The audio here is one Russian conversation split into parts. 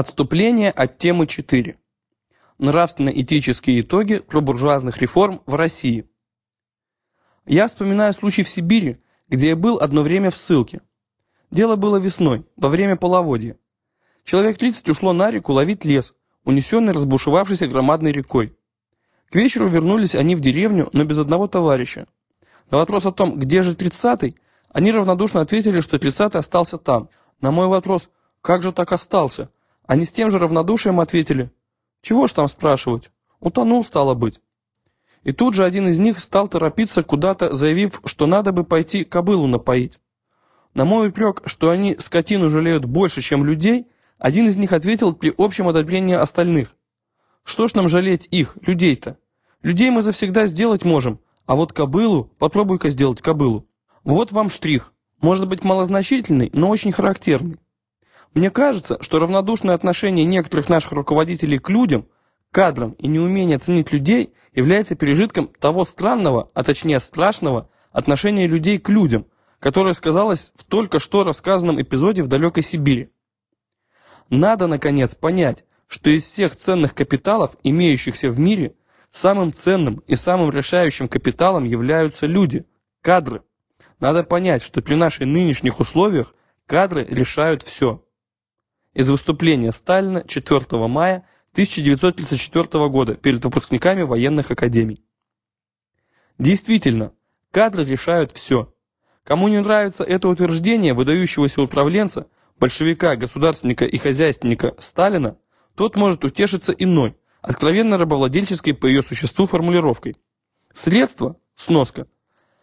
Отступление от темы 4. Нравственно-этические итоги пробуржуазных реформ в России. Я вспоминаю случай в Сибири, где я был одно время в ссылке. Дело было весной, во время половодья. Человек 30 ушло на реку ловить лес, унесенный разбушевавшейся громадной рекой. К вечеру вернулись они в деревню, но без одного товарища. На вопрос о том, где же тридцатый, они равнодушно ответили, что тридцатый остался там. На мой вопрос, как же так остался, они с тем же равнодушием ответили, чего ж там спрашивать, утонул стало быть. И тут же один из них стал торопиться куда-то, заявив, что надо бы пойти кобылу напоить. На мой упрек, что они скотину жалеют больше, чем людей, один из них ответил при общем одобрении остальных. Что ж нам жалеть их, людей-то? Людей мы завсегда сделать можем, а вот кобылу, попробуй-ка сделать кобылу. Вот вам штрих, может быть малозначительный, но очень характерный. Мне кажется, что равнодушное отношение некоторых наших руководителей к людям, кадрам и неумение ценить людей является пережитком того странного, а точнее страшного, отношения людей к людям, которое сказалось в только что рассказанном эпизоде в далекой Сибири. Надо, наконец, понять, что из всех ценных капиталов, имеющихся в мире, самым ценным и самым решающим капиталом являются люди, кадры. Надо понять, что при наших нынешних условиях кадры решают все из выступления Сталина 4 мая 1934 года перед выпускниками военных академий. Действительно, кадры решают все. Кому не нравится это утверждение выдающегося управленца, большевика, государственника и хозяйственника Сталина, тот может утешиться иной, откровенно рабовладельческой по ее существу формулировкой. Средство, сноска –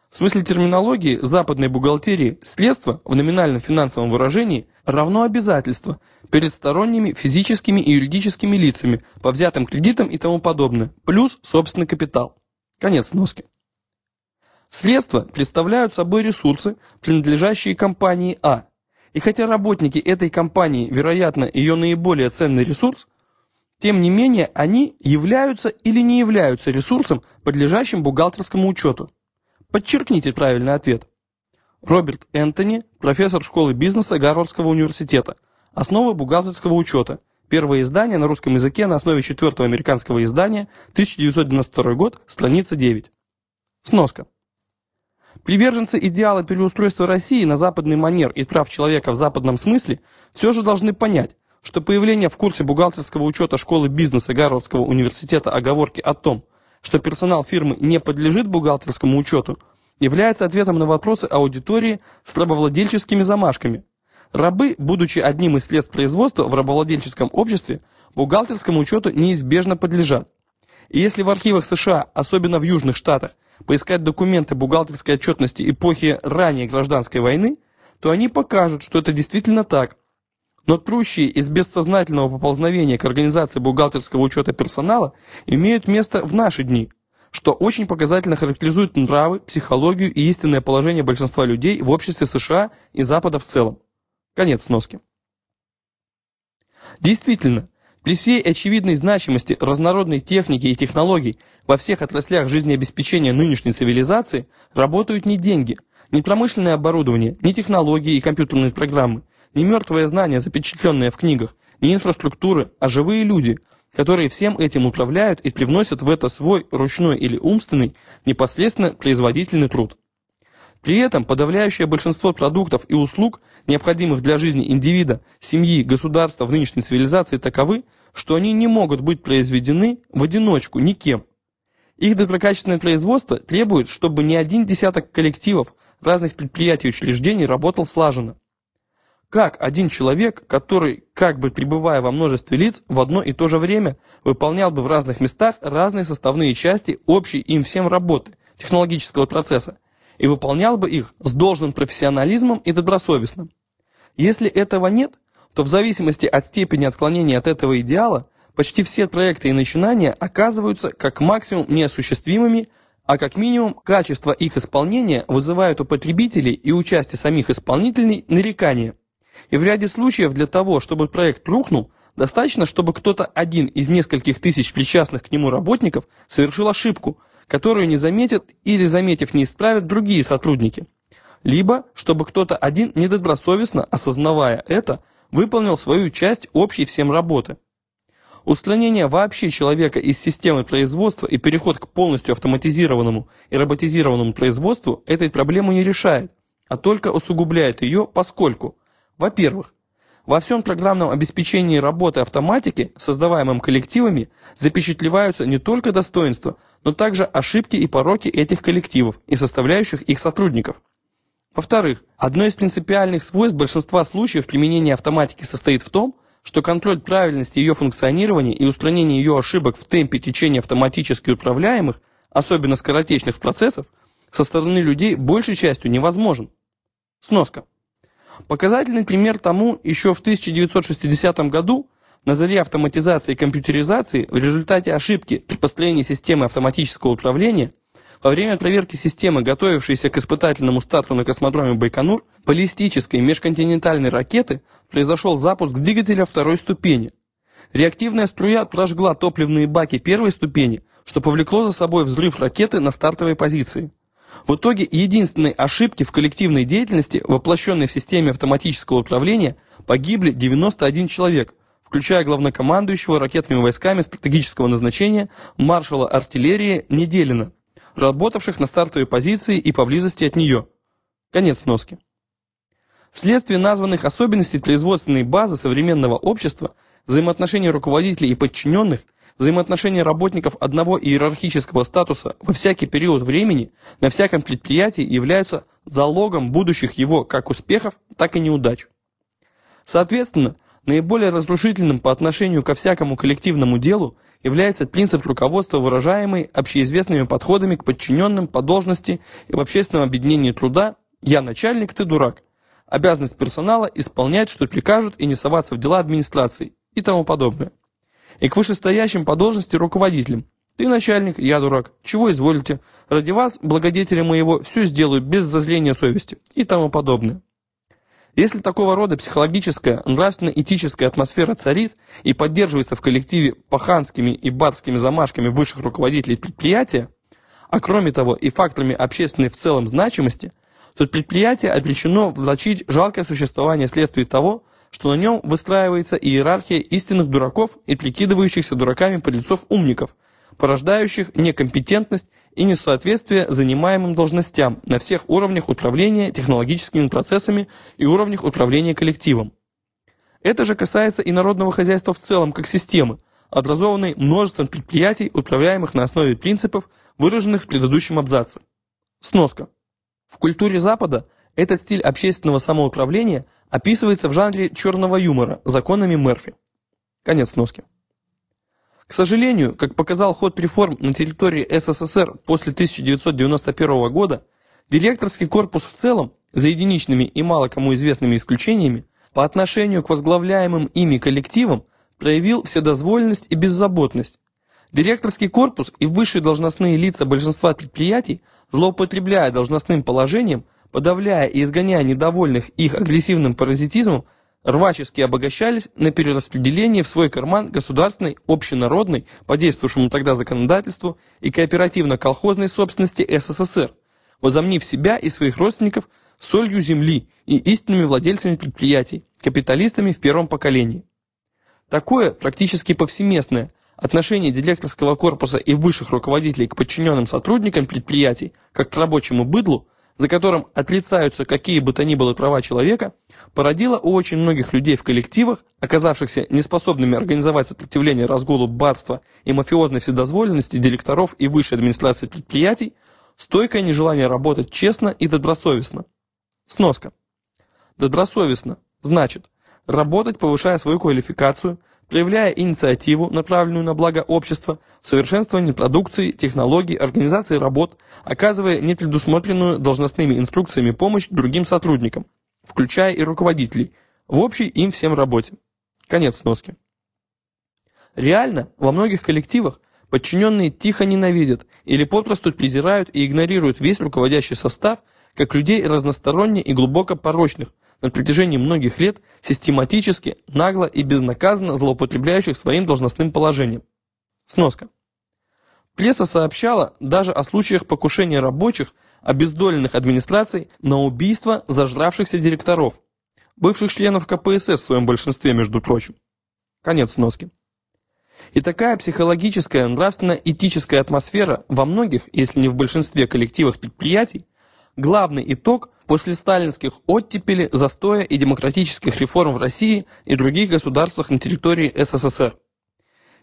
в смысле терминологии западной бухгалтерии средство в номинальном финансовом выражении равно обязательство перед сторонними физическими и юридическими лицами по взятым кредитам и тому подобное, плюс собственный капитал. Конец носки. Средства представляют собой ресурсы, принадлежащие компании А. И хотя работники этой компании, вероятно, ее наиболее ценный ресурс, тем не менее они являются или не являются ресурсом, подлежащим бухгалтерскому учету. Подчеркните правильный ответ. Роберт Энтони, профессор школы бизнеса Гарвардского университета. Основы бухгалтерского учета. Первое издание на русском языке на основе четвертого американского издания, 1992 год, страница 9. Сноска. Приверженцы идеала переустройства России на западный манер и прав человека в западном смысле все же должны понять, что появление в курсе бухгалтерского учета школы бизнеса Гарвардского университета оговорки о том, что персонал фирмы не подлежит бухгалтерскому учету, является ответом на вопросы аудитории с рабовладельческими замашками. Рабы, будучи одним из средств производства в рабовладельческом обществе, бухгалтерскому учету неизбежно подлежат. И если в архивах США, особенно в Южных Штатах, поискать документы бухгалтерской отчетности эпохи ранней гражданской войны, то они покажут, что это действительно так – но трущие из бессознательного поползновения к организации бухгалтерского учета персонала имеют место в наши дни, что очень показательно характеризует нравы, психологию и истинное положение большинства людей в обществе США и Запада в целом. Конец сноски. Действительно, при всей очевидной значимости разнородной техники и технологий во всех отраслях жизнеобеспечения нынешней цивилизации работают не деньги, не промышленное оборудование, не технологии и компьютерные программы, не мертвое знание, запечатленное в книгах, не инфраструктуры, а живые люди, которые всем этим управляют и привносят в это свой ручной или умственный, непосредственно производительный труд. При этом подавляющее большинство продуктов и услуг, необходимых для жизни индивида, семьи, государства в нынешней цивилизации таковы, что они не могут быть произведены в одиночку никем. Их доброкачественное производство требует, чтобы не один десяток коллективов разных предприятий и учреждений работал слаженно. Как один человек, который, как бы пребывая во множестве лиц, в одно и то же время выполнял бы в разных местах разные составные части общей им всем работы, технологического процесса, и выполнял бы их с должным профессионализмом и добросовестно. Если этого нет, то в зависимости от степени отклонения от этого идеала, почти все проекты и начинания оказываются как максимум неосуществимыми, а как минимум качество их исполнения вызывает у потребителей и у части самих исполнителей нарекания. И в ряде случаев для того, чтобы проект рухнул, достаточно, чтобы кто-то один из нескольких тысяч причастных к нему работников совершил ошибку, которую не заметят или, заметив, не исправят другие сотрудники. Либо, чтобы кто-то один недобросовестно, осознавая это, выполнил свою часть общей всем работы. Устранение вообще человека из системы производства и переход к полностью автоматизированному и роботизированному производству этой проблему не решает, а только усугубляет ее, поскольку, во-первых, во всем программном обеспечении работы автоматики, создаваемым коллективами, запечатлеваются не только достоинства, но также ошибки и пороки этих коллективов и составляющих их сотрудников. Во-вторых, одно из принципиальных свойств большинства случаев применения автоматики состоит в том, что контроль правильности ее функционирования и устранение ее ошибок в темпе течения автоматически управляемых, особенно скоротечных процессов, со стороны людей большей частью невозможен. Сноска. Показательный пример тому еще в 1960 году на заре автоматизации и компьютеризации в результате ошибки при построении системы автоматического управления во время проверки системы, готовившейся к испытательному старту на космодроме Байконур, баллистической межконтинентальной ракеты произошел запуск двигателя второй ступени. Реактивная струя прожгла топливные баки первой ступени, что повлекло за собой взрыв ракеты на стартовой позиции. В итоге единственной ошибки в коллективной деятельности, воплощенной в системе автоматического управления, погибли 91 человек, включая главнокомандующего ракетными войсками стратегического назначения маршала артиллерии Неделина, работавших на стартовой позиции и поблизости от нее. Конец носки. Вследствие названных особенностей производственной базы современного общества, взаимоотношения руководителей и подчиненных – взаимоотношения работников одного иерархического статуса во всякий период времени на всяком предприятии являются залогом будущих его как успехов, так и неудач. Соответственно, наиболее разрушительным по отношению ко всякому коллективному делу является принцип руководства, выражаемый общеизвестными подходами к подчиненным по должности и в общественном объединении труда «я начальник, ты дурак», обязанность персонала исполнять, что прикажут, и не соваться в дела администрации и тому подобное и к вышестоящим по должности руководителям. Ты начальник, я дурак. Чего изволите? Ради вас, благодетеля моего, все сделаю без зазрения совести и тому подобное. Если такого рода психологическая, нравственно-этическая атмосфера царит и поддерживается в коллективе паханскими и барскими замашками высших руководителей предприятия, а кроме того и факторами общественной в целом значимости, то предприятие обречено влачить жалкое существование вследствие того, что на нем выстраивается иерархия истинных дураков и прикидывающихся дураками подлецов умников, порождающих некомпетентность и несоответствие занимаемым должностям на всех уровнях управления технологическими процессами и уровнях управления коллективом. Это же касается и народного хозяйства в целом как системы, образованной множеством предприятий, управляемых на основе принципов, выраженных в предыдущем абзаце. Сноска. В культуре Запада этот стиль общественного самоуправления – описывается в жанре черного юмора законами Мерфи. Конец носки. К сожалению, как показал ход реформ на территории СССР после 1991 года, директорский корпус в целом, за единичными и мало кому известными исключениями, по отношению к возглавляемым ими коллективам проявил вседозволенность и беззаботность. Директорский корпус и высшие должностные лица большинства предприятий, злоупотребляя должностным положением, подавляя и изгоняя недовольных их агрессивным паразитизмом, рвачески обогащались на перераспределение в свой карман государственной, общенародной, по действующему тогда законодательству и кооперативно-колхозной собственности СССР, возомнив себя и своих родственников солью земли и истинными владельцами предприятий, капиталистами в первом поколении. Такое практически повсеместное отношение директорского корпуса и высших руководителей к подчиненным сотрудникам предприятий, как к рабочему быдлу, за которым отрицаются какие бы то ни было права человека, породило у очень многих людей в коллективах, оказавшихся неспособными организовать сопротивление разгулу барства и мафиозной вседозволенности директоров и высшей администрации предприятий, стойкое нежелание работать честно и добросовестно. Сноска. Добросовестно значит работать, повышая свою квалификацию, проявляя инициативу, направленную на благо общества, совершенствование продукции, технологий, организации работ, оказывая непредусмотренную должностными инструкциями помощь другим сотрудникам, включая и руководителей, в общей им всем работе. Конец сноски. Реально, во многих коллективах подчиненные тихо ненавидят или попросту презирают и игнорируют весь руководящий состав, как людей разносторонне и глубоко порочных, на протяжении многих лет систематически, нагло и безнаказанно злоупотребляющих своим должностным положением. Сноска. Пресса сообщала даже о случаях покушения рабочих, обездоленных администраций на убийство зажравшихся директоров. бывших членов КПСС в своем большинстве, между прочим. Конец сноски. И такая психологическая, нравственно-этическая атмосфера во многих, если не в большинстве коллективах предприятий, главный итог после сталинских оттепели, застоя и демократических реформ в России и других государствах на территории СССР.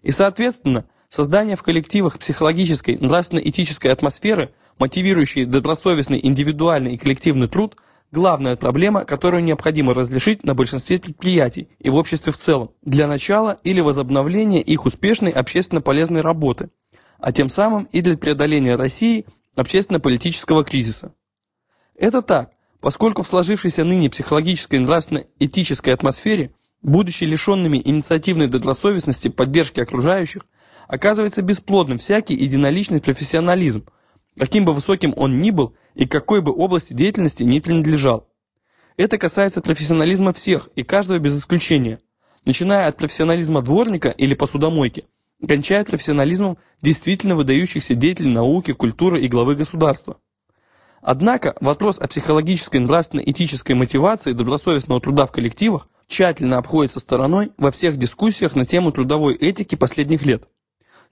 И, соответственно, создание в коллективах психологической, нравственно-этической атмосферы, мотивирующей добросовестный индивидуальный и коллективный труд – главная проблема, которую необходимо разрешить на большинстве предприятий и в обществе в целом, для начала или возобновления их успешной общественно полезной работы, а тем самым и для преодоления России общественно-политического кризиса. Это так, поскольку в сложившейся ныне психологической и нравственно-этической атмосфере, будучи лишенными инициативной добросовестности поддержки окружающих, оказывается бесплодным всякий единоличный профессионализм, каким бы высоким он ни был и какой бы области деятельности ни принадлежал. Это касается профессионализма всех и каждого без исключения, начиная от профессионализма дворника или посудомойки, кончая профессионализмом действительно выдающихся деятелей науки, культуры и главы государства. Однако вопрос о психологической нравственно-этической мотивации добросовестного труда в коллективах тщательно обходится стороной во всех дискуссиях на тему трудовой этики последних лет.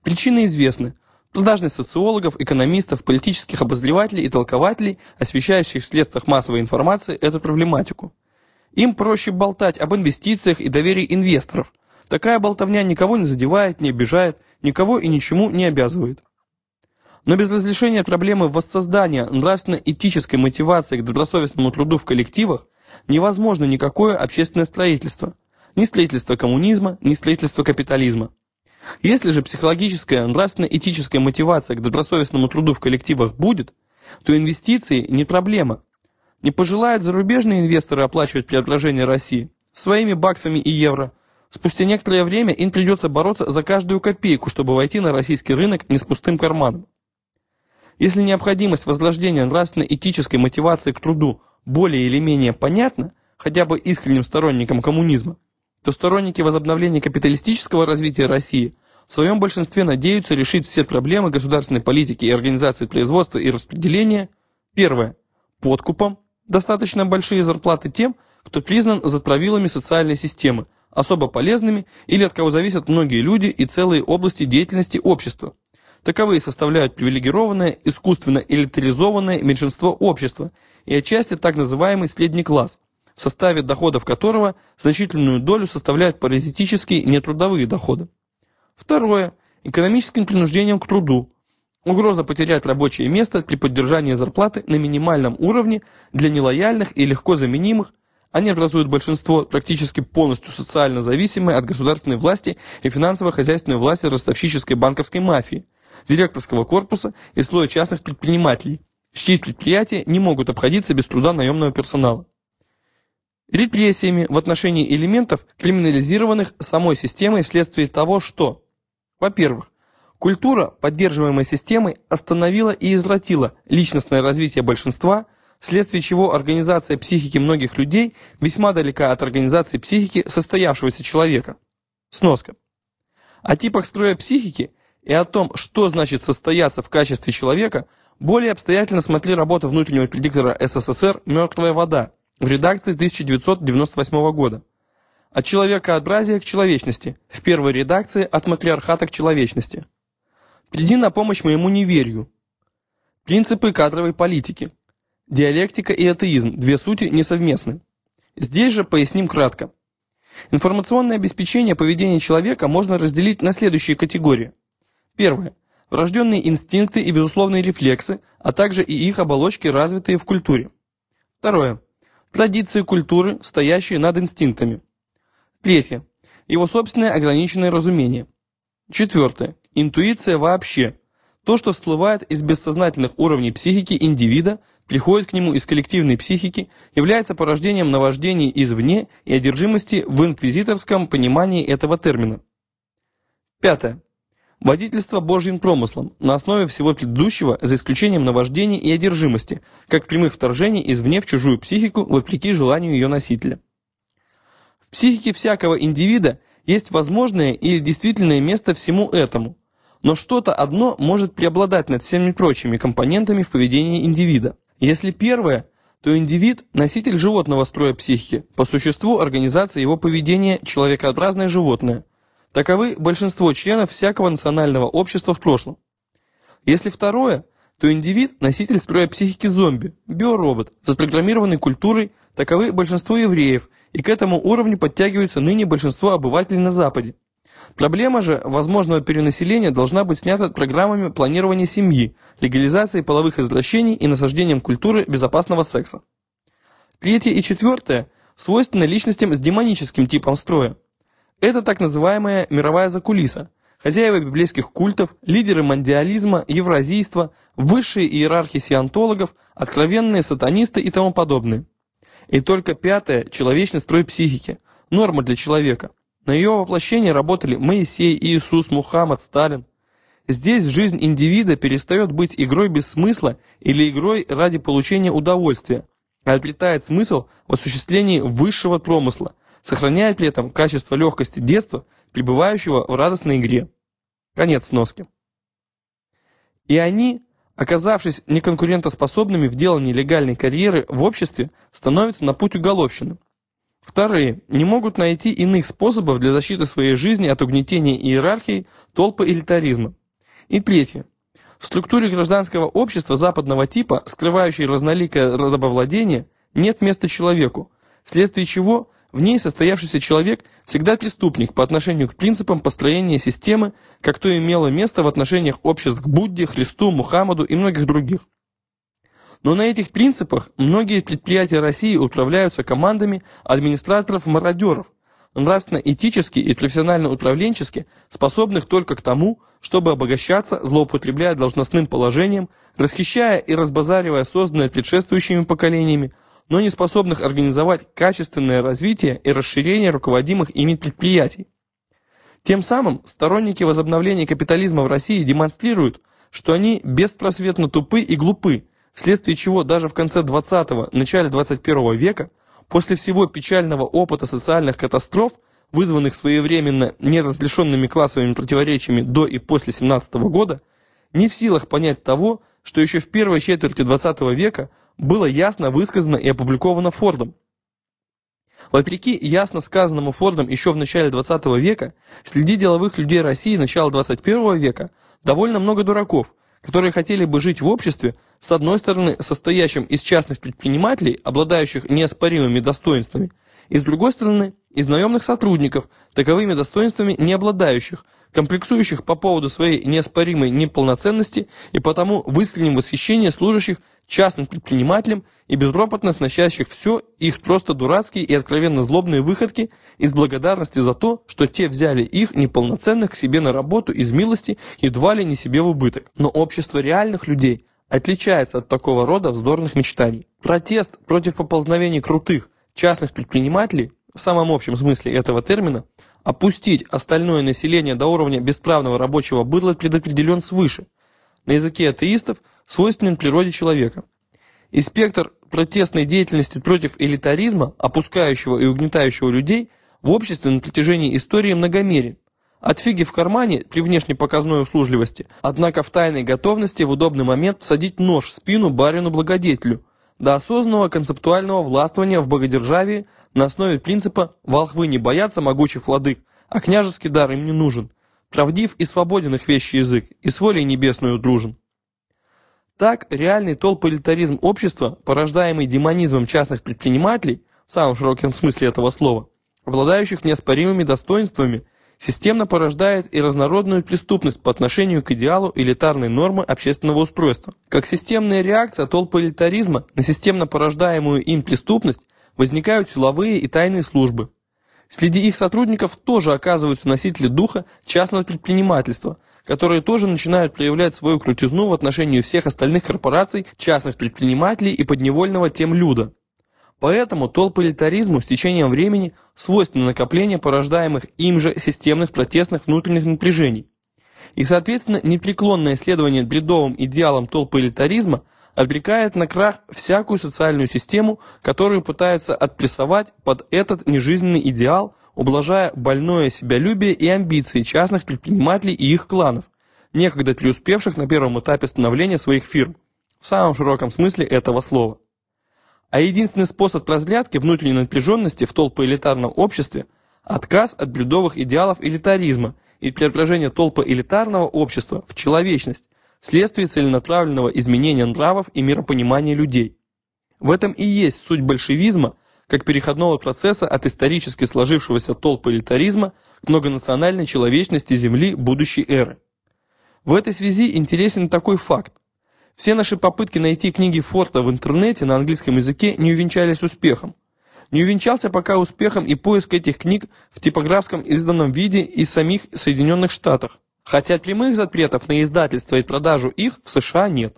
Причины известны, Продажность социологов, экономистов, политических обозревателей и толкователей, освещающих в средствах массовой информации эту проблематику. Им проще болтать об инвестициях и доверии инвесторов. Такая болтовня никого не задевает, не обижает, никого и ничему не обязывает. Но без разрешения проблемы воссоздания нравственно-этической мотивации к добросовестному труду в коллективах невозможно никакое общественное строительство. Ни строительство коммунизма, ни строительство капитализма. Если же психологическая, нравственно-этическая мотивация к добросовестному труду в коллективах будет, то инвестиции не проблема. Не пожелают зарубежные инвесторы оплачивать преображение России своими баксами и евро. Спустя некоторое время им придется бороться за каждую копейку, чтобы войти на российский рынок не с пустым карманом. Если необходимость возрождения нравственно-этической мотивации к труду более или менее понятна, хотя бы искренним сторонникам коммунизма, то сторонники возобновления капиталистического развития России в своем большинстве надеются решить все проблемы государственной политики и организации производства и распределения. Первое. Подкупом. Достаточно большие зарплаты тем, кто признан затравилами социальной системы, особо полезными или от кого зависят многие люди и целые области деятельности общества. Таковые составляют привилегированное, искусственно элитаризованное меньшинство общества и отчасти так называемый средний класс, в составе доходов которого значительную долю составляют паразитические нетрудовые доходы. Второе. Экономическим принуждением к труду. Угроза потерять рабочее место при поддержании зарплаты на минимальном уровне для нелояльных и легко заменимых, они образуют большинство практически полностью социально зависимой от государственной власти и финансово-хозяйственной власти ростовщической банковской мафии, директорского корпуса и слоя частных предпринимателей, чьи предприятия не могут обходиться без труда наемного персонала репрессиями в отношении элементов, криминализированных самой системой вследствие того, что, во-первых, культура, поддерживаемая системой, остановила и извратила личностное развитие большинства, вследствие чего организация психики многих людей весьма далека от организации психики состоявшегося человека. Сноска. О типах строя психики и о том, что значит состояться в качестве человека, более обстоятельно смотри работу внутреннего предиктора СССР «Мертвая вода», в редакции 1998 года. От человекообразия к человечности, в первой редакции от матриархата к человечности. Приди на помощь моему неверию. Принципы кадровой политики. Диалектика и атеизм – две сути несовместны. Здесь же поясним кратко. Информационное обеспечение поведения человека можно разделить на следующие категории. Первое. Врожденные инстинкты и безусловные рефлексы, а также и их оболочки, развитые в культуре. Второе. Традиции культуры, стоящие над инстинктами. Третье. Его собственное ограниченное разумение. Четвертое. Интуиция вообще. То, что всплывает из бессознательных уровней психики индивида, приходит к нему из коллективной психики, является порождением наваждений извне и одержимости в инквизиторском понимании этого термина. Пятое. Водительство Божьим промыслом на основе всего предыдущего, за исключением наваждений и одержимости, как прямых вторжений извне в чужую психику вопреки желанию ее носителя. В психике всякого индивида есть возможное или действительное место всему этому, но что-то одно может преобладать над всеми прочими компонентами в поведении индивида. Если первое, то индивид – носитель животного строя психики, по существу организация его поведения – человекообразное животное. Таковы большинство членов всякого национального общества в прошлом. Если второе, то индивид – носитель строя психики зомби, биоробот, запрограммированный культурой, таковы большинство евреев, и к этому уровню подтягиваются ныне большинство обывателей на Западе. Проблема же возможного перенаселения должна быть снята программами планирования семьи, легализации половых извращений и насаждением культуры безопасного секса. Третье и четвертое свойственны личностям с демоническим типом строя. Это так называемая мировая закулиса, хозяева библейских культов, лидеры мандиализма, евразийства, высшие иерархи сиантологов, откровенные сатанисты и тому подобное. И только пятое – человечный строй психики, норма для человека – на ее воплощение работали Моисей, Иисус, Мухаммад, Сталин. Здесь жизнь индивида перестает быть игрой без смысла или игрой ради получения удовольствия, а обретает смысл в осуществлении высшего промысла, сохраняя при этом качество легкости детства, пребывающего в радостной игре. Конец сноски. И они, оказавшись неконкурентоспособными в делании легальной карьеры в обществе, становятся на путь уголовщины. Вторые не могут найти иных способов для защиты своей жизни от угнетения иерархии, толпы элитаризма. И третье. В структуре гражданского общества западного типа, скрывающей разноликое рабовладение, нет места человеку, вследствие чего в ней состоявшийся человек всегда преступник по отношению к принципам построения системы, как то имело место в отношениях обществ к Будде, Христу, Мухаммаду и многих других. Но на этих принципах многие предприятия России управляются командами администраторов-мародеров, нравственно-этически и профессионально-управленчески способных только к тому, чтобы обогащаться, злоупотребляя должностным положением, расхищая и разбазаривая созданное предшествующими поколениями, но не способных организовать качественное развитие и расширение руководимых ими предприятий. Тем самым сторонники возобновления капитализма в России демонстрируют, что они беспросветно тупы и глупы, вследствие чего даже в конце 20-го, начале 21 века, после всего печального опыта социальных катастроф, вызванных своевременно неразрешенными классовыми противоречиями до и после 17 -го года, не в силах понять того, что еще в первой четверти 20 века было ясно высказано и опубликовано Фордом. Вопреки ясно сказанному Фордом еще в начале 20 века, среди деловых людей России начала 21 века довольно много дураков, которые хотели бы жить в обществе, с одной стороны, состоящим из частных предпринимателей, обладающих неоспоримыми достоинствами, и с другой стороны, из наемных сотрудников, таковыми достоинствами не обладающих, комплексующих по поводу своей неоспоримой неполноценности и потому в искреннем восхищении служащих частным предпринимателям и безропотно сносящих все их просто дурацкие и откровенно злобные выходки из благодарности за то, что те взяли их неполноценных к себе на работу из милости едва ли не себе в убыток. Но общество реальных людей отличается от такого рода вздорных мечтаний. Протест против поползновений крутых частных предпринимателей в самом общем смысле этого термина опустить остальное население до уровня бесправного рабочего быдла предопределен свыше. На языке атеистов свойственен природе человека. И спектр протестной деятельности против элитаризма, опускающего и угнетающего людей, в обществе на протяжении истории многомерен. От фиги в кармане при внешней показной услужливости, однако в тайной готовности в удобный момент садить нож в спину барину-благодетелю, до осознанного концептуального властвования в богодержавии на основе принципа «волхвы не боятся могучих владык, а княжеский дар им не нужен», правдив и свободен их вещий язык, и с волей небесную дружен. Так, реальный толполитаризм общества, порождаемый демонизмом частных предпринимателей, в самом широком смысле этого слова, обладающих неоспоримыми достоинствами, системно порождает и разнородную преступность по отношению к идеалу элитарной нормы общественного устройства. Как системная реакция толпы элитаризма на системно порождаемую им преступность возникают силовые и тайные службы. Среди их сотрудников тоже оказываются носители духа частного предпринимательства, которые тоже начинают проявлять свою крутизну в отношении всех остальных корпораций, частных предпринимателей и подневольного тем люда. Поэтому толполитаризму с течением времени свойственно накопление порождаемых им же системных протестных внутренних напряжений. И, соответственно, непреклонное следование бредовым идеалам толполитаризма обрекает на крах всякую социальную систему, которую пытаются отпрессовать под этот нежизненный идеал, ублажая больное себялюбие и амбиции частных предпринимателей и их кланов, некогда преуспевших на первом этапе становления своих фирм, в самом широком смысле этого слова. А единственный способ разрядки внутренней напряженности в толпоэлитарном обществе – отказ от блюдовых идеалов элитаризма и преображение толпоэлитарного общества в человечность вследствие целенаправленного изменения нравов и миропонимания людей. В этом и есть суть большевизма как переходного процесса от исторически сложившегося толпоэлитаризма к многонациональной человечности Земли будущей эры. В этой связи интересен такой факт. Все наши попытки найти книги Форта в интернете на английском языке не увенчались успехом. Не увенчался пока успехом и поиск этих книг в типографском изданном виде и самих Соединенных Штатах, хотя прямых запретов на издательство и продажу их в США нет.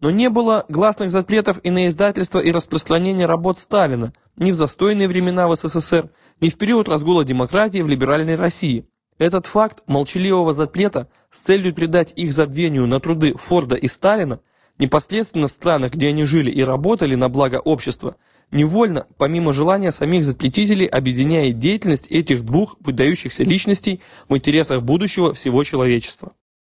Но не было гласных запретов и на издательство и распространение работ Сталина ни в застойные времена в СССР, ни в период разгула демократии в либеральной России. Этот факт молчаливого запрета с целью придать их забвению на труды Форда и Сталина непосредственно в странах, где они жили и работали на благо общества, невольно, помимо желания самих запретителей, объединяет деятельность этих двух выдающихся личностей в интересах будущего всего человечества.